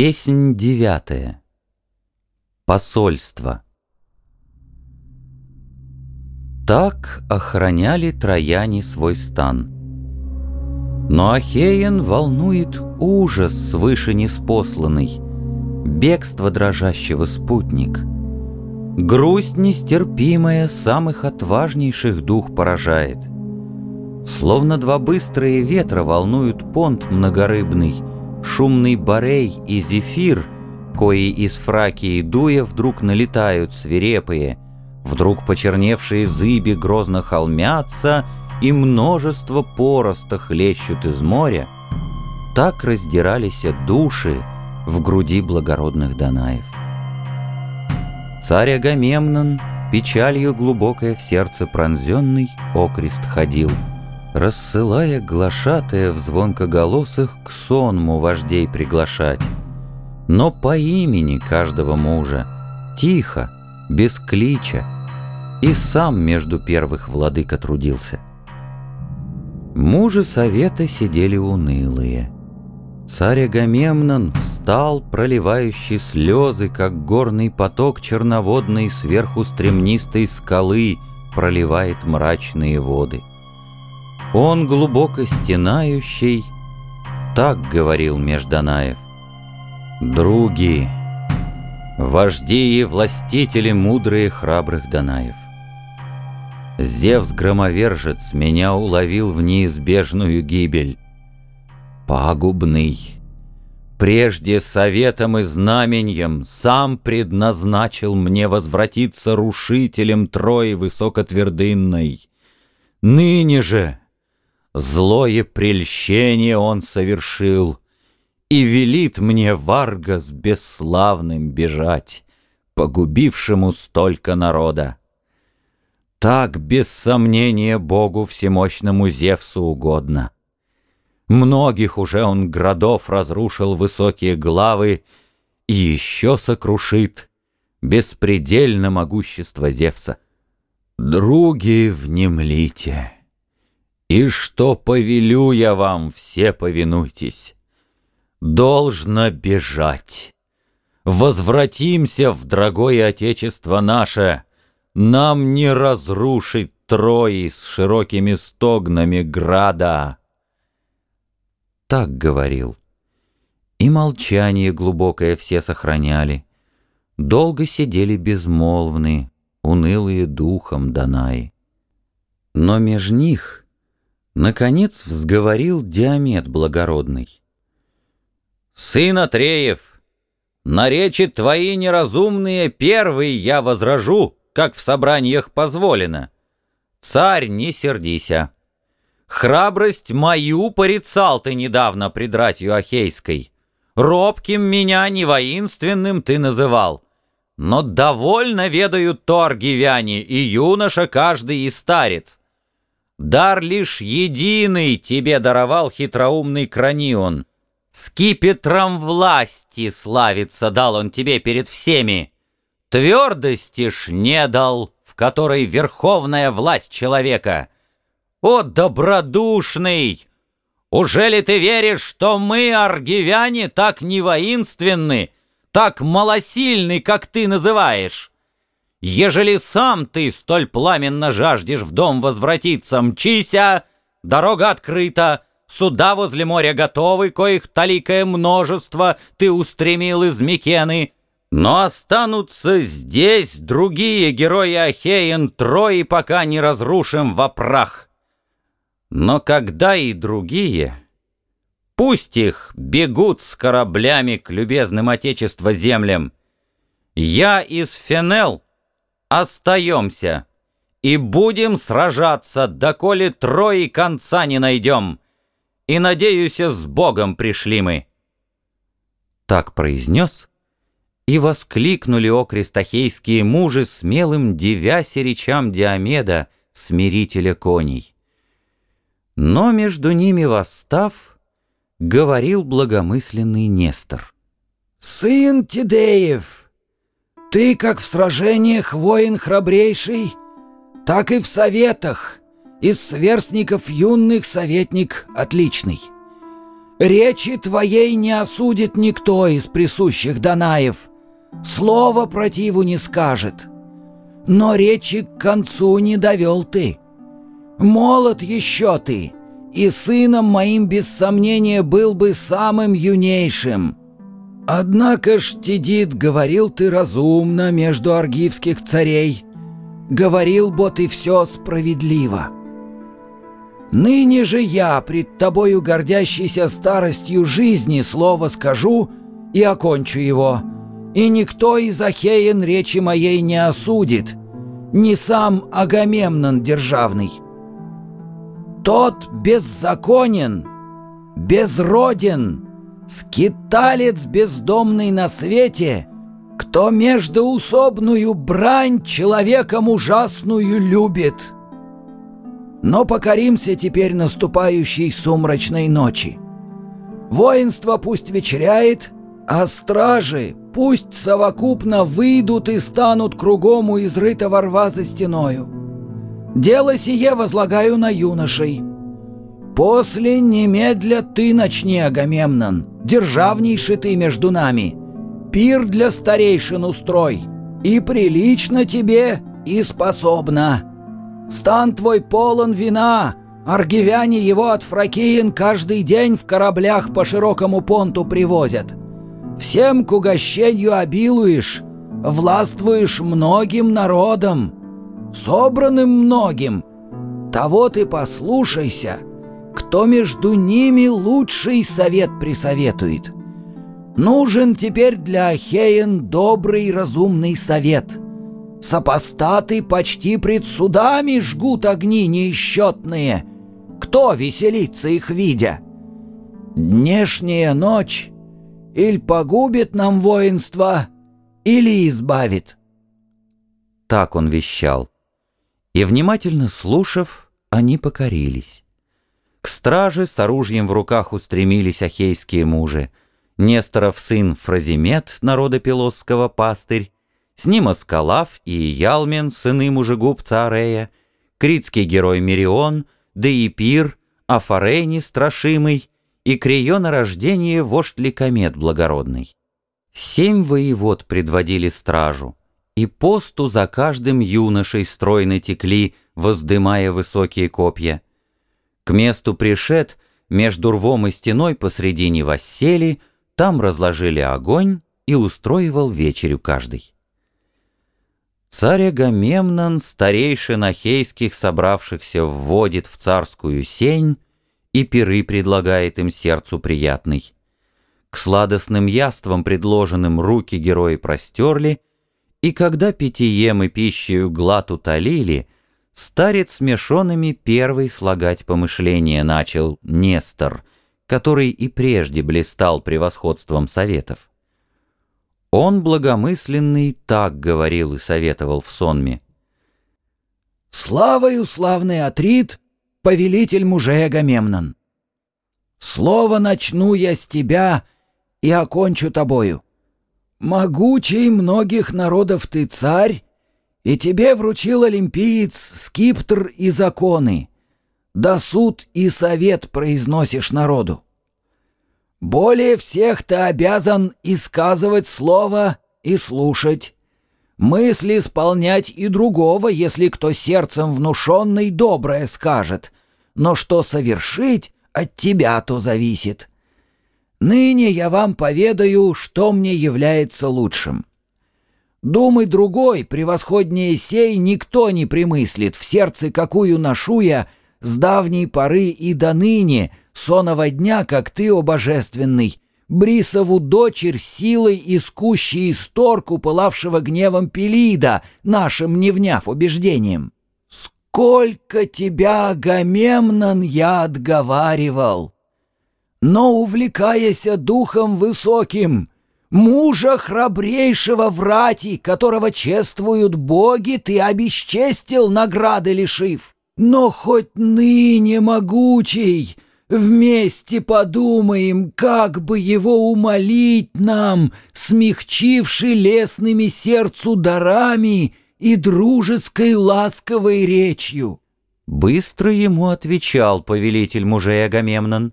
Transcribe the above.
Песнь девятая. Посольство. Так охраняли трояне свой стан. Но Ахеен волнует ужас свыше неспосланный, Бегство дрожащего спутник. Грусть нестерпимая самых отважнейших дух поражает. Словно два быстрые ветра волнуют понт многорыбный, Шумный Борей и Зефир, кои из Фракии дуя вдруг налетают свирепые, Вдруг почерневшие зыби грозно холмятся, И множество пороста хлещут из моря, Так раздирались души в груди благородных Данаев. Царь Агамемнон, печалью глубокое в сердце пронзенный, окрест ходил — Рассылая глашатая в звонкоголосых К сонму вождей приглашать. Но по имени каждого мужа, Тихо, без клича, И сам между первых владыка трудился. Мужи совета сидели унылые. Царь Агамемнон встал, проливающий слезы, Как горный поток черноводный Сверху стремнистой скалы Проливает мрачные воды. Он глубоко стенающий, так говорил Межданаев. Други, вожди и властители мудрые храбрых Данаев. Зевс-громовержец меня уловил в неизбежную гибель. Пагубный, прежде советом и знаменьем сам предназначил мне возвратиться рушителем Трои высокотвердынной. Ныне же Злое прельщение он совершил, И велит мне Варгас бесславным бежать, Погубившему столько народа. Так, без сомнения, Богу всемощному Зевсу угодно. Многих уже он городов разрушил высокие главы И еще сокрушит беспредельно могущество Зевса. Други, внемлите! И что повелю я вам, все повинуйтесь. Должно бежать. Возвратимся в дорогое Отечество наше. Нам не разрушить Трои с широкими стогнами града. Так говорил. И молчание глубокое все сохраняли. Долго сидели безмолвные, унылые духом Данаи. Но меж них Наконец взговорил Диамет благородный. «Сын Атреев, на речи твои неразумные первый я возражу, как в собраниях позволено. Царь, не сердися. Храбрость мою порицал ты недавно пред ратью Ахейской. Робким меня не воинственным ты называл. Но довольно ведают то аргивяне, и юноша каждый и старец. Дар лишь единый тебе даровал хитроумный Кранион. Скипетром власти славиться дал он тебе перед всеми. Твердости ж не дал, в которой верховная власть человека. О, добродушный! Уже ли ты веришь, что мы, аргивяне, так не воинственны, так малосильны, как ты называешь? Ежели сам ты столь пламенно жаждешь в дом возвратиться, мчися, дорога открыта, суда возле моря готовы, коих таликое множество ты устремил из Микены. Но останутся здесь другие герои Ахеен Трои, пока не разрушим во прах. Но когда и другие, пусть их бегут с кораблями к любезным Отечества землям. Я из Фенел — остаемся и будем сражаться, доколе трои конца не найдем. И, надеюсь, с Богом пришли мы». Так произнес, и воскликнули о крестохейские мужи, смелым девяся речам Диомеда, смирителя коней. Но между ними восстав, говорил благомысленный Нестор. «Сын Тидеев!» Ты, как в сражениях воин храбрейший, так и в советах, из сверстников юных советник отличный. Речи твоей не осудит никто из присущих Данаев, слова противу не скажет. Но речи к концу не довел ты. Молод еще ты, и сыном моим без сомнения был бы самым юнейшим. Однако ж, Тедит, говорил ты разумно между аргивских царей, говорил, бо ты все справедливо. Ныне же я, пред тобою гордящийся старостью жизни, слово скажу и окончу его, и никто из Ахеен речи моей не осудит, ни сам Агамемнон державный. Тот беззаконен, безроден, скиталец бездомный на свете, кто междоусобную брань человеком ужасную любит» но покоримся теперь наступающей сумрачной ночи. Воинство пусть вечеряет, а стражи пусть совокупно выйдут и станут кругом у изрытого рва за стеною. Дело сие возлагаю на юношей. После немедля ты начни, Агамемнон, державнейший ты между нами. Пир для старейшин устрой, и прилично тебе, и способна. Стан твой полон вина, аргивяне его от Фракиин каждый день в кораблях по широкому понту привозят. Всем к угощению обилуешь, властвуешь многим народом, собранным многим. Того ты послушайся, кто между ними лучший совет присоветует. Нужен теперь для Ахеен добрый разумный совет — Сопостаты почти пред судами жгут огни неисчетные. Кто веселится их видя? Днешняя ночь или погубит нам воинство, или избавит. Так он вещал. И, внимательно слушав, они покорились. К страже с оружием в руках устремились ахейские мужи. Несторов сын Фразимет, народа Пилосского пастырь, с ним Аскалав и Ялмен, сыны мужегубца Арея, критский герой Мерион, Деипир, Афарени страшимый и к ее рождение вождь Ликомет благородный. Семь воевод предводили стражу, и посту за каждым юношей стройно текли, воздымая высокие копья. К месту пришед, между рвом и стеной посредине воссели, там разложили огонь и устроивал вечерю каждый. Царь Агамемнон старейшин ахейских собравшихся вводит в царскую сень и пиры предлагает им сердцу приятный. К сладостным яствам предложенным руки герои простерли, и когда питьем и пищею глад утолили, старец смешонными первый слагать помышления начал Нестор, который и прежде блистал превосходством советов. Он благомысленный так говорил и советовал в сонме. «Славою славный Атрит, повелитель мужей Агамемнон! Слово начну я с тебя и окончу тобою. Могучий многих народов ты царь, и тебе вручил олимпиец скиптр и законы, да суд и совет произносишь народу. Более всех ты обязан и сказывать слово, и слушать. Мысли исполнять и другого, если кто сердцем внушенный доброе скажет. Но что совершить, от тебя то зависит. Ныне я вам поведаю, что мне является лучшим. Думай другой, превосходнее сей, никто не примыслит, в сердце какую ношу я, с давней поры и до ныне, сонного дня, как ты, о божественный, Брисову дочерь силой искущей исторку, пылавшего гневом Пелида, нашим не вняв убеждением. Сколько тебя, Агамемнон, я отговаривал! Но, увлекаясь духом высоким, мужа храбрейшего врати, которого чествуют боги, ты обесчестил, награды лишив. Но хоть ныне могучий, вместе подумаем, как бы его умолить нам, смягчивши лесными сердцу дарами и дружеской ласковой речью. Быстро ему отвечал повелитель мужей Агамемнон.